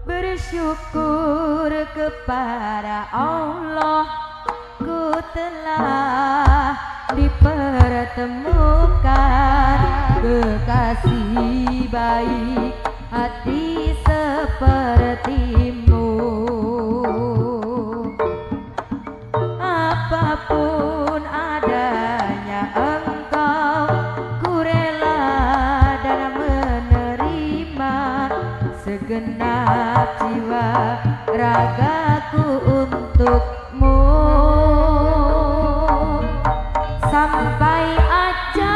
Bersyukur kepada Allah Ku telah dipertemukan. Kekasih baik hati seperti segenap jiwa ragaku untukmu. Sampai aja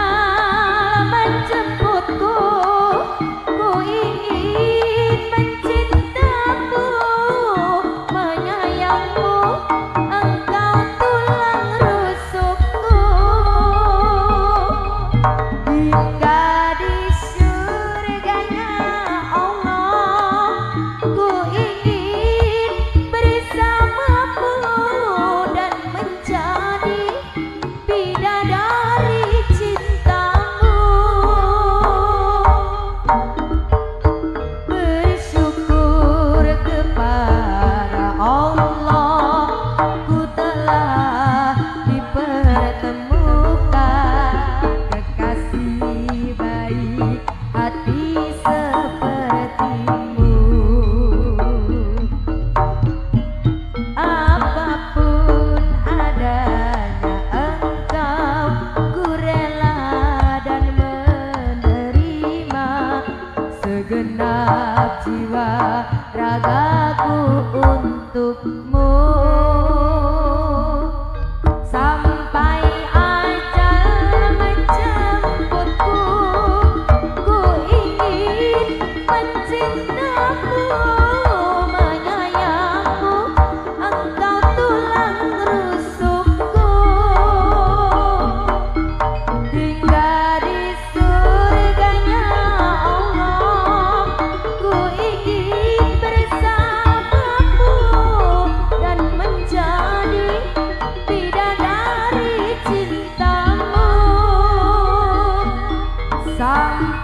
segenap jiwa ragaku untukmu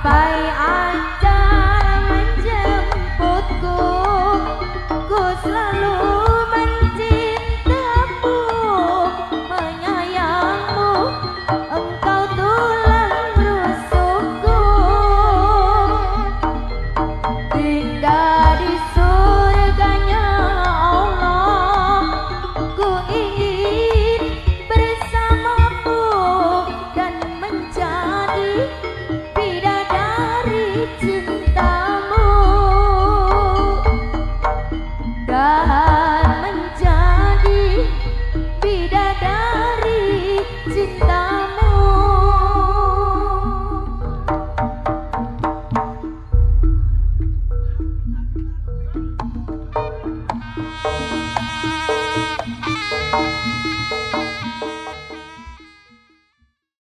ไปอาจารย